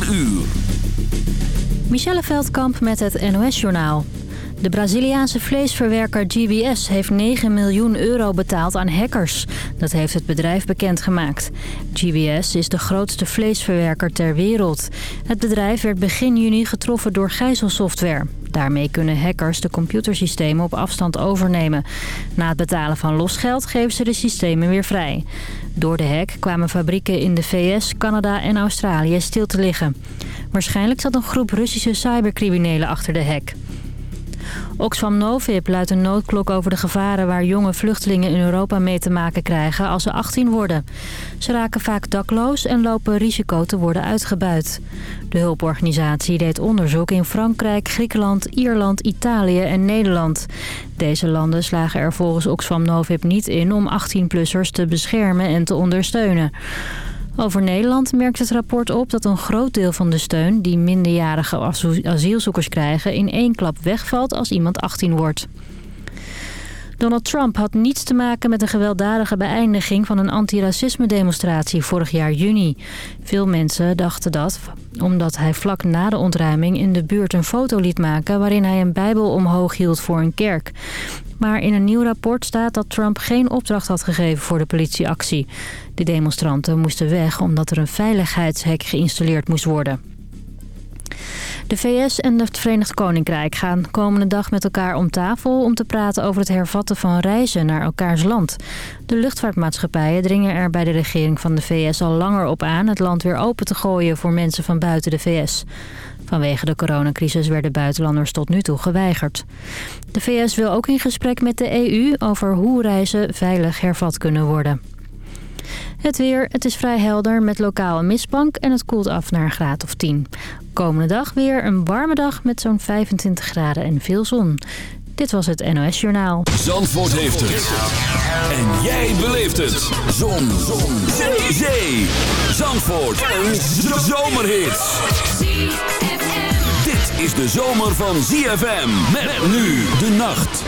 4 uur. Michelle Veldkamp met het NOS-journaal. De Braziliaanse vleesverwerker GBS heeft 9 miljoen euro betaald aan hackers. Dat heeft het bedrijf bekendgemaakt. GBS is de grootste vleesverwerker ter wereld. Het bedrijf werd begin juni getroffen door gijzelsoftware. Daarmee kunnen hackers de computersystemen op afstand overnemen. Na het betalen van losgeld geven ze de systemen weer vrij. Door de hack kwamen fabrieken in de VS, Canada en Australië stil te liggen. Waarschijnlijk zat een groep Russische cybercriminelen achter de hack. Oxfam Novib luidt een noodklok over de gevaren waar jonge vluchtelingen in Europa mee te maken krijgen als ze 18 worden. Ze raken vaak dakloos en lopen risico te worden uitgebuit. De hulporganisatie deed onderzoek in Frankrijk, Griekenland, Ierland, Italië en Nederland. Deze landen slagen er volgens Oxfam Novib niet in om 18-plussers te beschermen en te ondersteunen. Over Nederland merkt het rapport op dat een groot deel van de steun... die minderjarige asielzoekers krijgen... in één klap wegvalt als iemand 18 wordt. Donald Trump had niets te maken met een gewelddadige beëindiging van een antiracisme-demonstratie vorig jaar juni. Veel mensen dachten dat omdat hij vlak na de ontruiming in de buurt een foto liet maken waarin hij een bijbel omhoog hield voor een kerk. Maar in een nieuw rapport staat dat Trump geen opdracht had gegeven voor de politieactie. De demonstranten moesten weg omdat er een veiligheidshek geïnstalleerd moest worden. De VS en het Verenigd Koninkrijk gaan komende dag met elkaar om tafel... om te praten over het hervatten van reizen naar elkaars land. De luchtvaartmaatschappijen dringen er bij de regering van de VS al langer op aan... het land weer open te gooien voor mensen van buiten de VS. Vanwege de coronacrisis werden buitenlanders tot nu toe geweigerd. De VS wil ook in gesprek met de EU over hoe reizen veilig hervat kunnen worden. Het weer, het is vrij helder met lokale mistbank en het koelt af naar een graad of 10. Komende dag weer een warme dag met zo'n 25 graden en veel zon. Dit was het NOS Journaal. Zandvoort heeft het. En jij beleeft het. Zon. zon. Zee. Zee. Zandvoort. Een zomerhit. Dit is de zomer van ZFM. Met nu de nacht.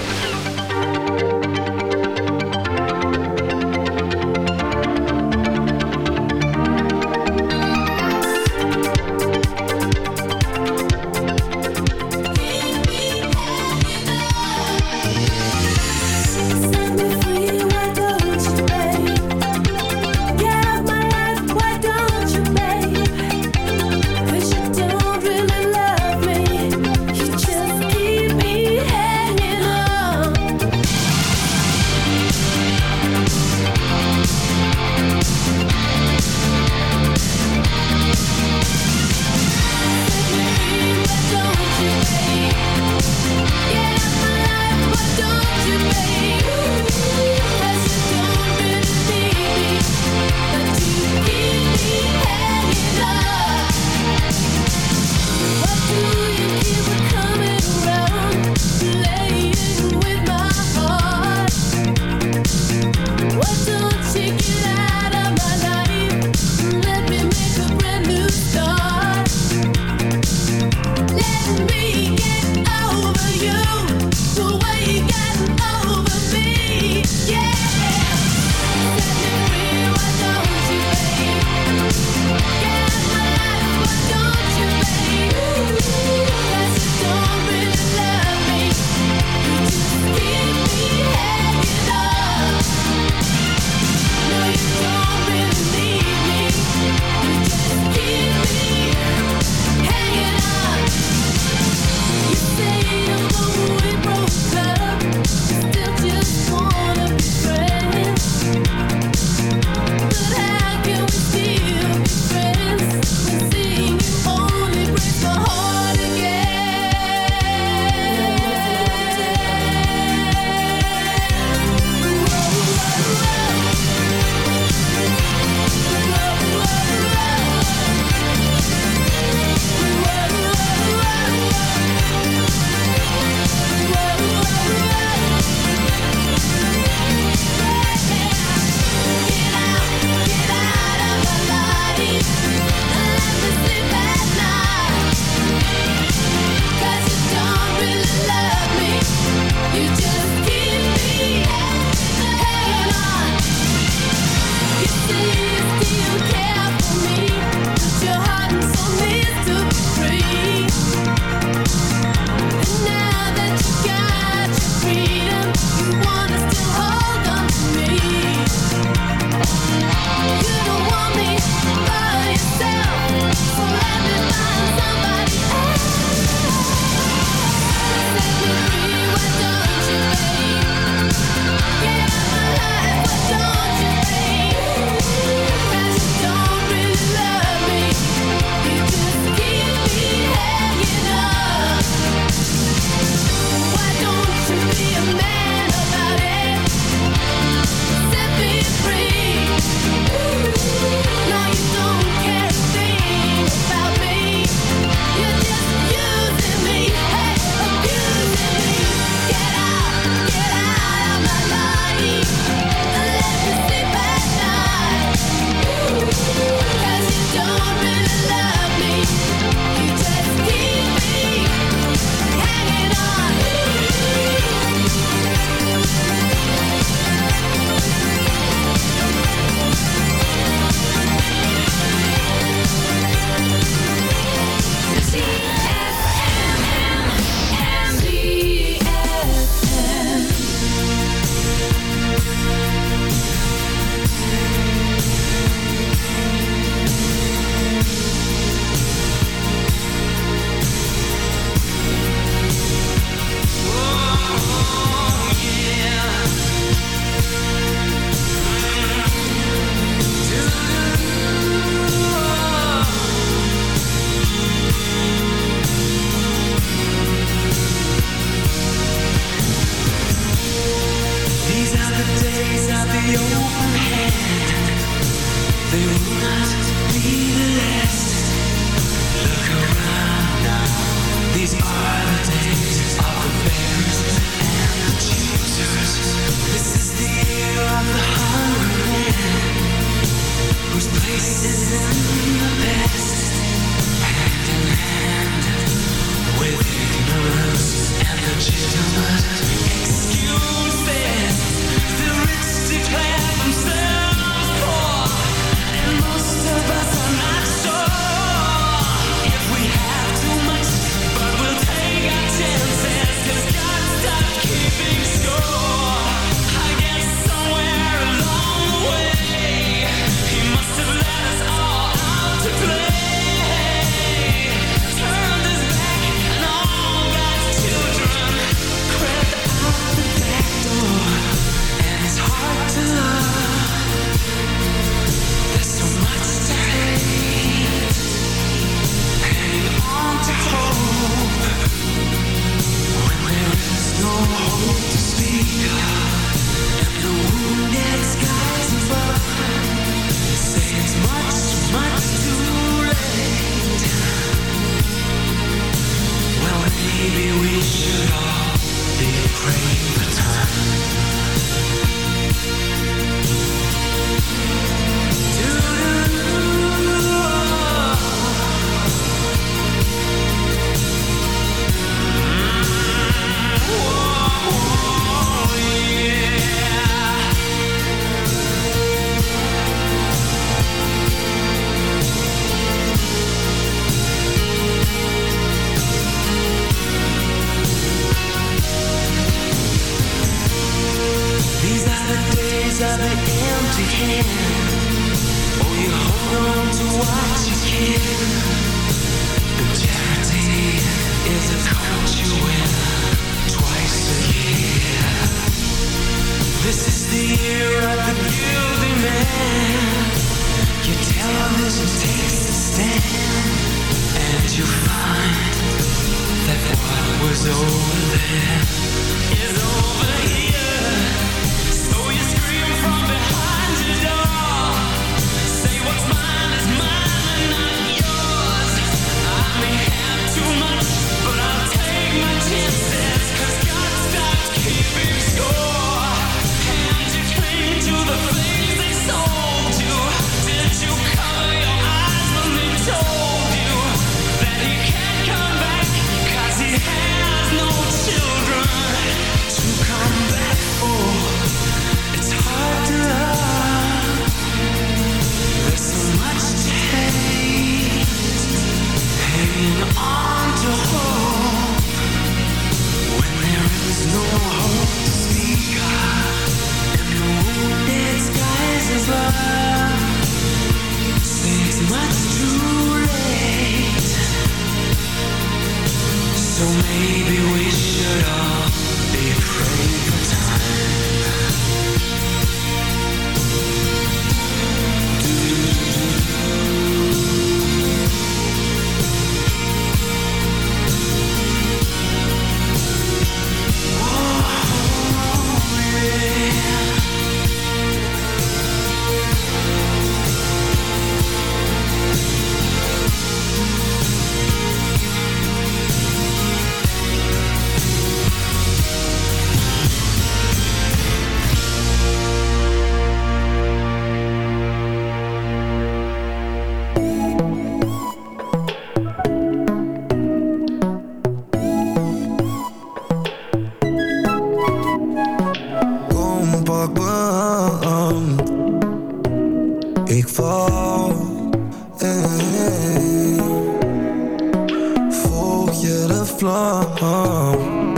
vlam.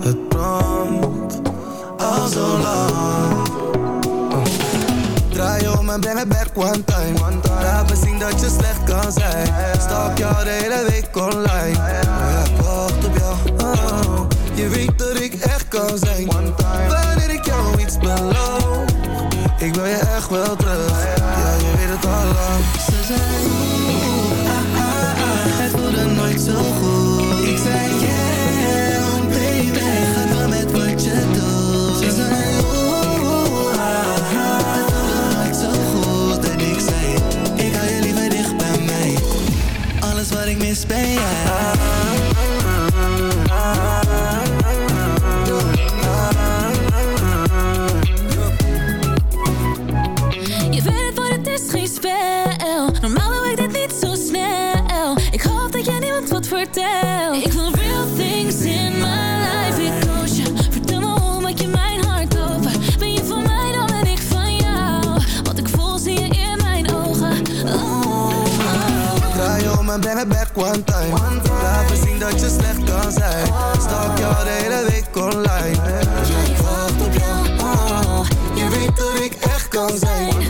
Het brandt al zo lang. Draai om en ben het back one time. Laat me zien dat je slecht kan zijn. Stalk jou de hele week online. Ik wacht op jou. Oh, je weet dat ik echt kan zijn. Wanneer ik jou iets beloof. Ik wil je echt wel terug. Ja, je weet het al lang. one time. Laat me zien dat je slecht kan zijn. Stalk jou de hele week online. Ik wacht op jou, oh, Je weet dat ik echt kan zijn.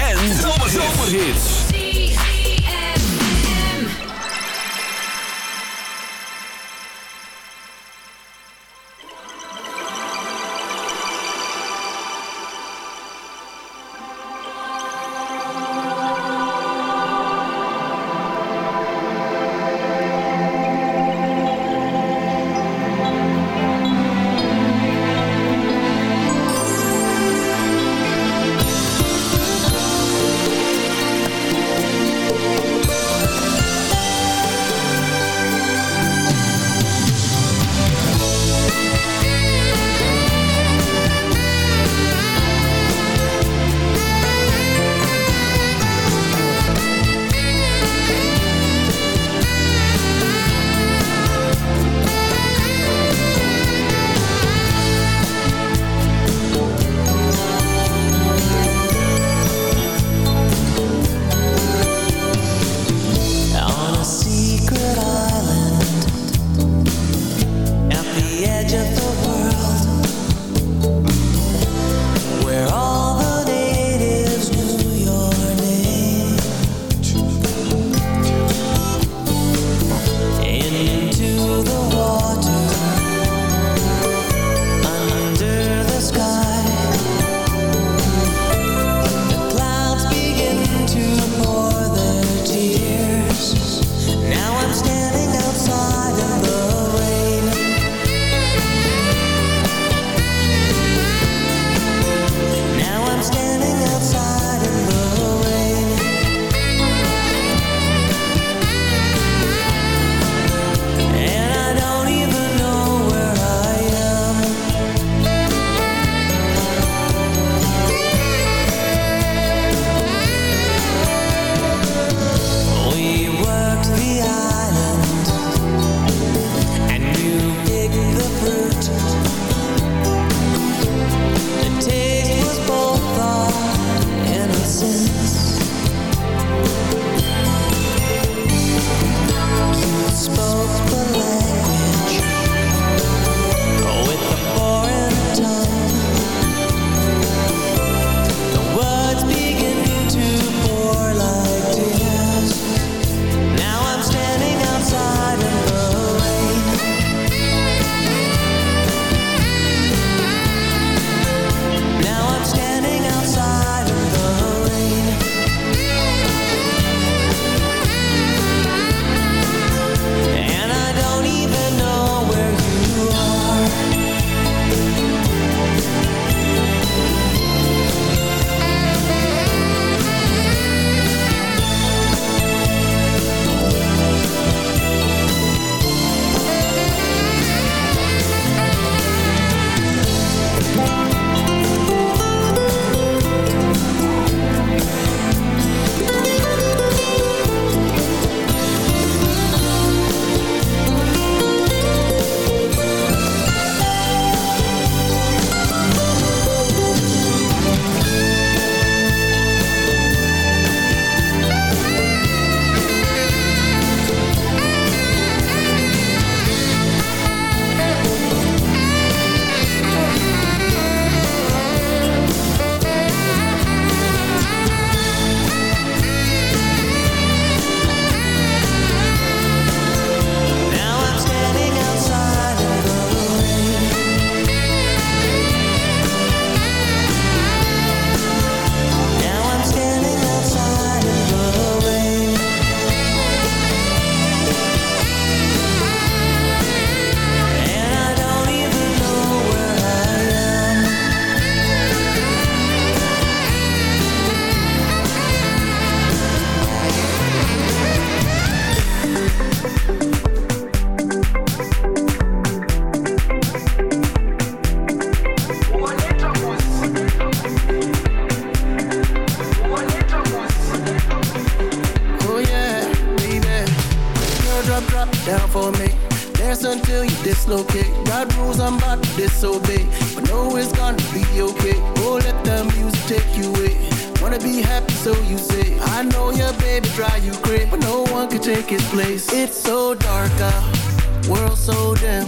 so you say. I know your baby drive you crazy, but no one can take his place. It's so dark out, world so dim.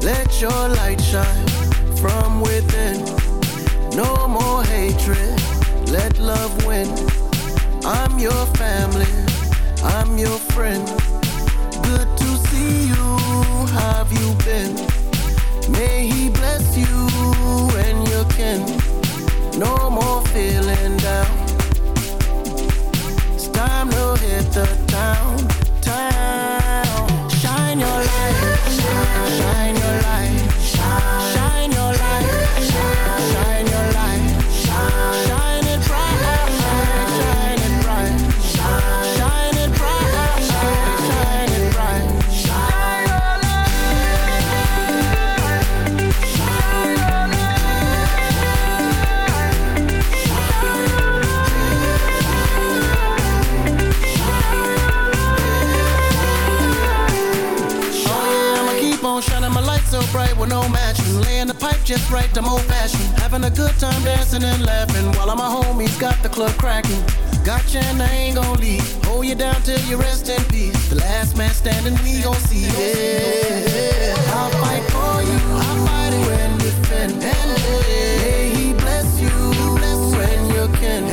Let your light shine from within. No more hatred, let love win. I'm your family, I'm your friend. Good to see you, have you been? May he bless you and your kin. No more feeling down time to hit the town. Just right, I'm old fashioned. Having a good time dancing and laughing while all my homies got the club cracking. Gotcha and I ain't gon' leave. Hold you down till you rest in peace. The last man standing, we gon' see. Yeah, I'll fight for you. I'll fight it when you defend. May he bless you, bless when you can.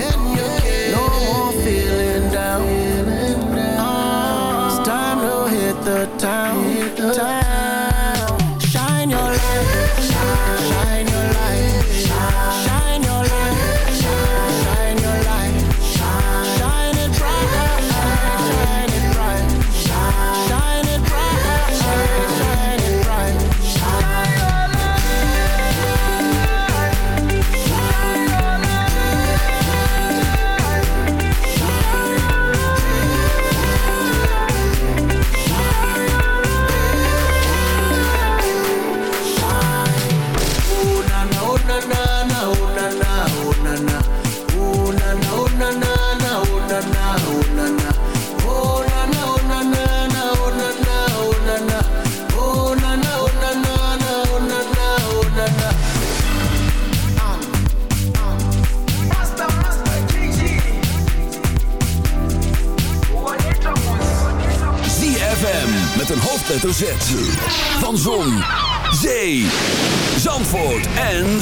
No more feeling down. Uh, it's time to hit the town. Van Zon, Zee, Zandvoort en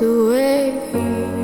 away.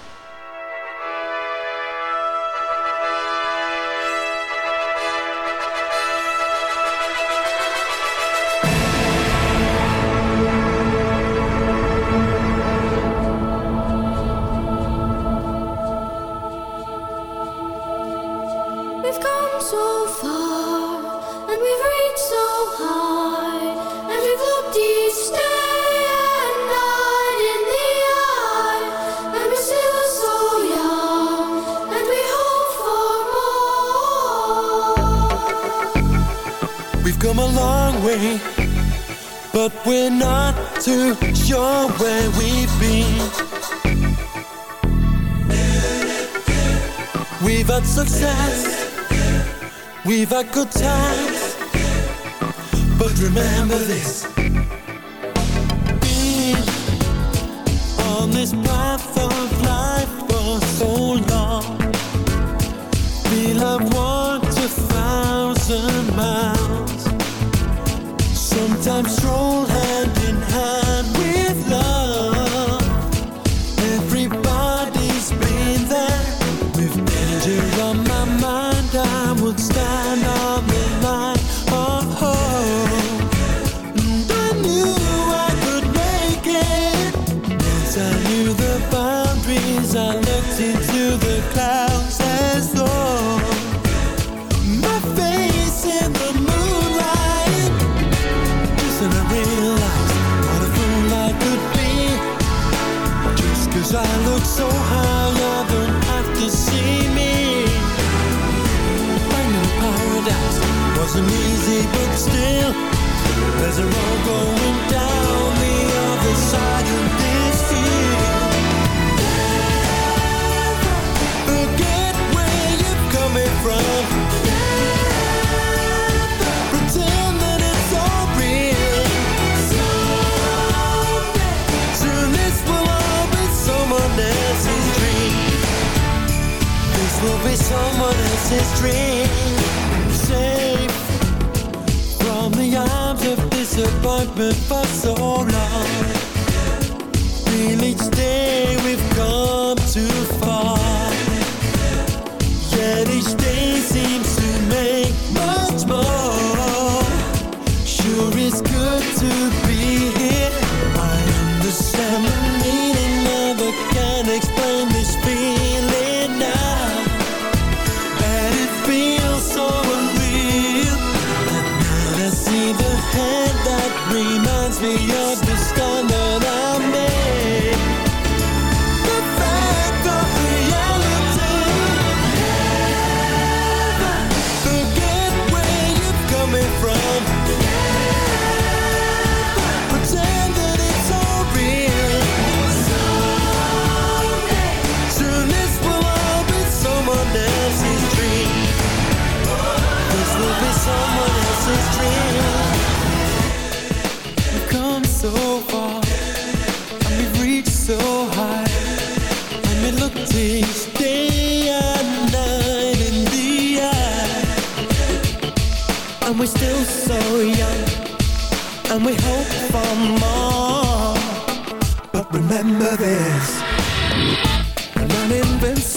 good times. But remember this. Being on this path of life for so long. We have walked a thousand miles. Sometimes his dream safe from the arms of disappointment for so long. Till each day we've gone. Be you.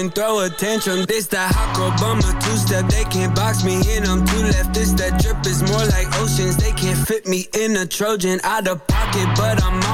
And throw attention. This that hot bummer two step. They can't box me in. I'm two left. This that drip is more like oceans. They can't fit me in a Trojan. Out of pocket, but I'm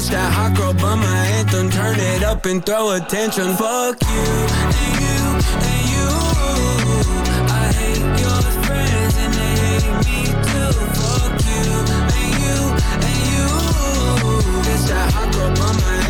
This that hot girl bummer anthem. Turn it up and throw attention. Fuck you and you and you. I hate your friends and they hate me too. Fuck you and you and you. This that hot girl bummer anthem.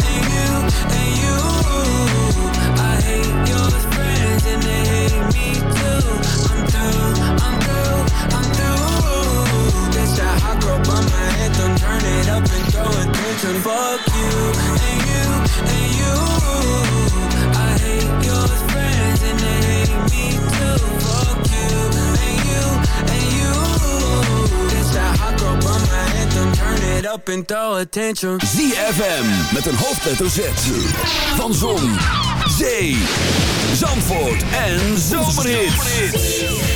up and throw attention. Fuck you and you and you. I hate your friends and they hate me too. Fuck you and you and you. This that hot girl bummer anthem. Turn it up and throw attention. ZFM met een hoofdletter Z. Van Zon, Zee, Zandvoort en Zomerhits.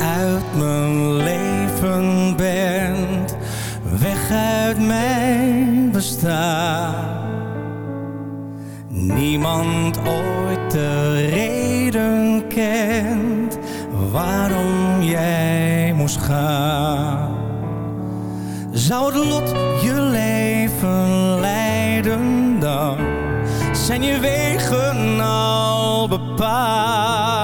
uit mijn leven bent, weg uit mijn bestaan. Niemand ooit de reden kent waarom jij moest gaan. Zou de lot je leven leiden dan? Zijn je wegen al bepaald?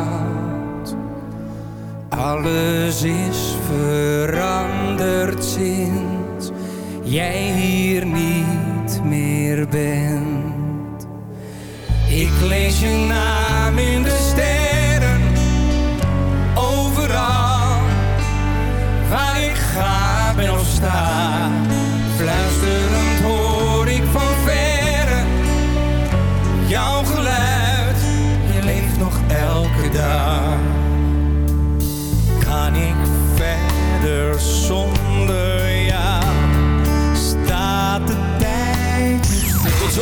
Alles is veranderd sinds jij hier niet meer bent. Ik lees je naam in de sterren, overal waar ik ga ben of.